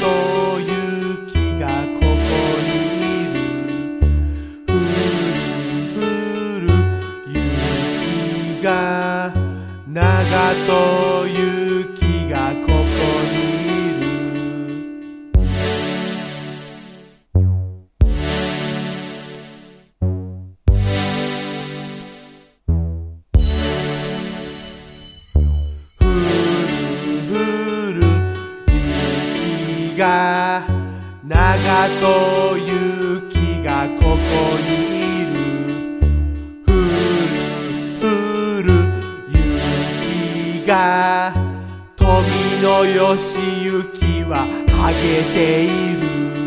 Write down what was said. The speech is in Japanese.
と雪がここにいる」「ふるふる雪が長と雪が長と雪がここにいる。ふるふる雪が富のよし雪ははげている。